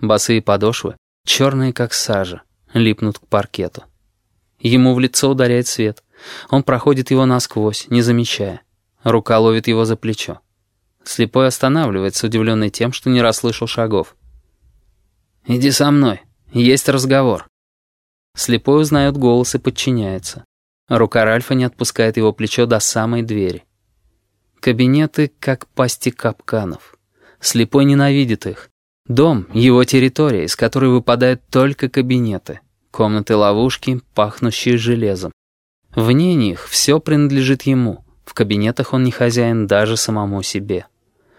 Босые подошвы, черные как сажа, липнут к паркету. Ему в лицо ударяет свет. Он проходит его насквозь, не замечая. Рука ловит его за плечо. Слепой останавливается, удивленный тем, что не расслышал шагов. «Иди со мной. Есть разговор». Слепой узнает голос и подчиняется. Рука Ральфа не отпускает его плечо до самой двери. Кабинеты как пасти капканов. Слепой ненавидит их. Дом — его территория, из которой выпадают только кабинеты. Комнаты-ловушки, пахнущие железом. Вне них все принадлежит ему. В кабинетах он не хозяин даже самому себе.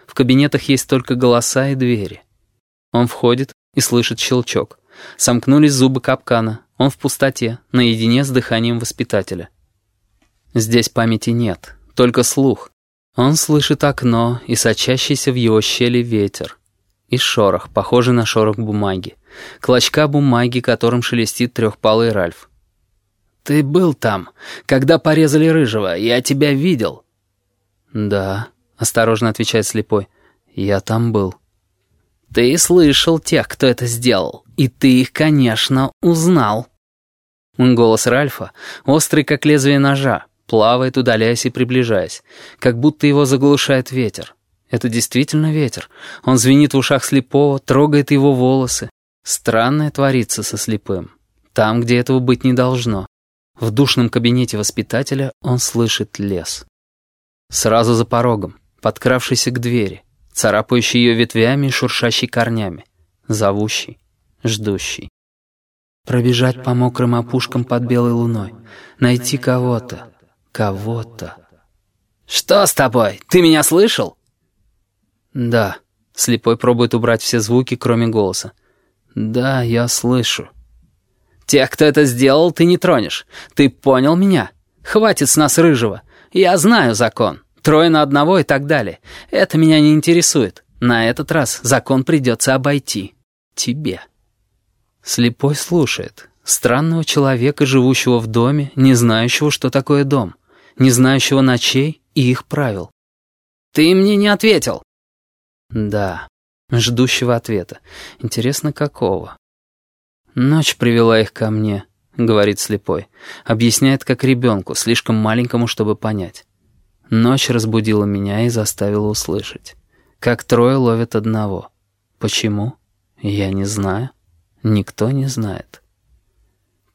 В кабинетах есть только голоса и двери. Он входит и слышит щелчок. Сомкнулись зубы капкана. Он в пустоте, наедине с дыханием воспитателя. Здесь памяти нет, только слух. Он слышит окно и сочащийся в его щели ветер. И шорох, похожий на шорох бумаги. Клочка бумаги, которым шелестит трехпалый Ральф. «Ты был там, когда порезали Рыжего, я тебя видел». «Да», — осторожно отвечает слепой, — «я там был». «Ты слышал тех, кто это сделал, и ты их, конечно, узнал». Голос Ральфа, острый как лезвие ножа, плавает, удаляясь и приближаясь, как будто его заглушает ветер. Это действительно ветер. Он звенит в ушах слепого, трогает его волосы. Странное творится со слепым. Там, где этого быть не должно. В душном кабинете воспитателя он слышит лес. Сразу за порогом, подкравшийся к двери, царапающий ее ветвями и шуршащий корнями, зовущий, ждущий. Пробежать по мокрым опушкам под белой луной, найти кого-то, кого-то. «Что с тобой? Ты меня слышал?» «Да». Слепой пробует убрать все звуки, кроме голоса. «Да, я слышу». «Тех, кто это сделал, ты не тронешь. Ты понял меня? Хватит с нас рыжего. Я знаю закон. Трое на одного и так далее. Это меня не интересует. На этот раз закон придется обойти. Тебе». Слепой слушает. Странного человека, живущего в доме, не знающего, что такое дом, не знающего ночей и их правил. «Ты мне не ответил!» «Да, ждущего ответа. Интересно, какого?» «Ночь привела их ко мне», — говорит слепой. Объясняет, как ребенку, слишком маленькому, чтобы понять. Ночь разбудила меня и заставила услышать. Как трое ловят одного. Почему? Я не знаю. Никто не знает.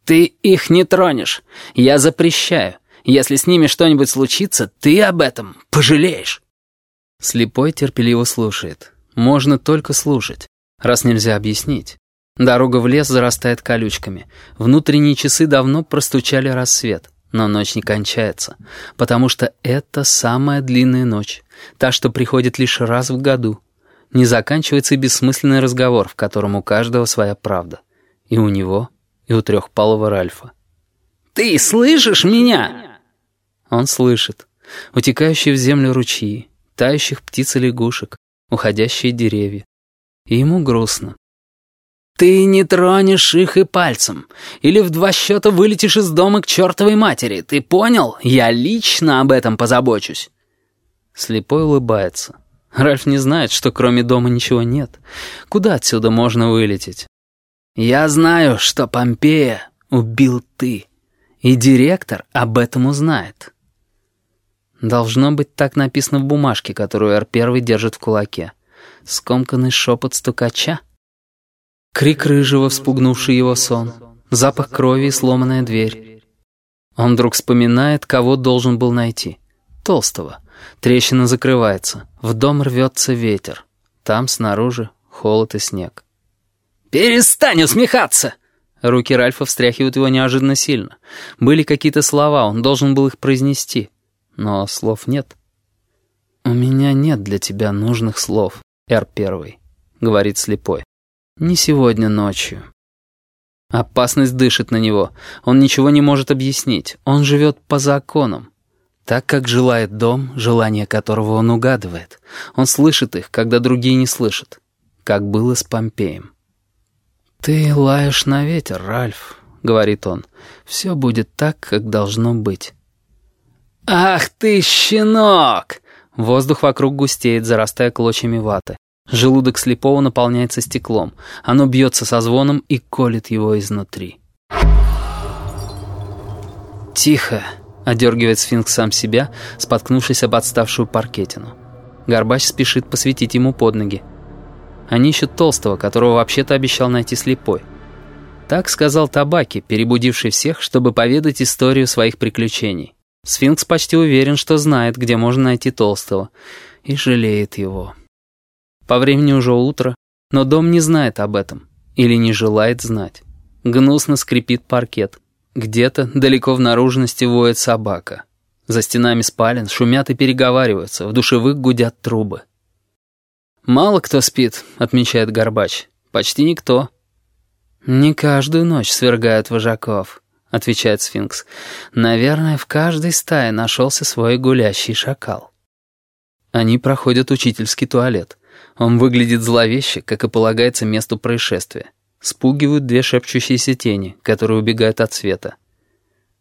«Ты их не тронешь. Я запрещаю. Если с ними что-нибудь случится, ты об этом пожалеешь». Слепой терпеливо слушает. Можно только слушать, раз нельзя объяснить. Дорога в лес зарастает колючками. Внутренние часы давно простучали рассвет, но ночь не кончается, потому что это самая длинная ночь, та, что приходит лишь раз в году. Не заканчивается и бессмысленный разговор, в котором у каждого своя правда. И у него, и у трехпалого Ральфа. «Ты слышишь меня?» Он слышит. Утекающие в землю ручьи, тающих птиц и лягушек, уходящие деревья. И ему грустно. «Ты не тронешь их и пальцем. Или в два счета вылетишь из дома к чертовой матери. Ты понял? Я лично об этом позабочусь». Слепой улыбается. Ральф не знает, что кроме дома ничего нет. Куда отсюда можно вылететь? «Я знаю, что Помпея убил ты, и директор об этом узнает». Должно быть, так написано в бумажке, которую Р-1 держит в кулаке. Скомканный шепот стукача. Крик рыжего, вспугнувший его сон. Запах крови и сломанная дверь. Он вдруг вспоминает, кого должен был найти. Толстого. Трещина закрывается. В дом рвется ветер. Там снаружи холод и снег. «Перестань усмехаться!» Руки Ральфа встряхивают его неожиданно сильно. Были какие-то слова, он должен был их произнести но слов нет. «У меня нет для тебя нужных слов, Р-1», — говорит слепой. «Не сегодня ночью». Опасность дышит на него. Он ничего не может объяснить. Он живет по законам. Так, как желает дом, желание которого он угадывает. Он слышит их, когда другие не слышат. Как было с Помпеем. «Ты лаешь на ветер, Ральф», — говорит он. «Все будет так, как должно быть». «Ах ты, щенок!» Воздух вокруг густеет, зарастая клочьями ваты. Желудок слепого наполняется стеклом. Оно бьется со звоном и колет его изнутри. «Тихо!» — одергивает сфинкс сам себя, споткнувшись об отставшую паркетину. Горбач спешит посветить ему под ноги. Они ищут толстого, которого вообще-то обещал найти слепой. Так сказал Табаки, перебудивший всех, чтобы поведать историю своих приключений. Сфинкс почти уверен, что знает, где можно найти толстого, и жалеет его. По времени уже утро, но дом не знает об этом или не желает знать. Гнусно скрипит паркет. Где-то далеко в наружности воет собака. За стенами спален шумят и переговариваются, в душевых гудят трубы. «Мало кто спит», — отмечает Горбач. «Почти никто». «Не каждую ночь свергают вожаков», — отвечает сфинкс. «Наверное, в каждой стае нашелся свой гулящий шакал». Они проходят учительский туалет. Он выглядит зловеще, как и полагается месту происшествия. Спугивают две шепчущиеся тени, которые убегают от света.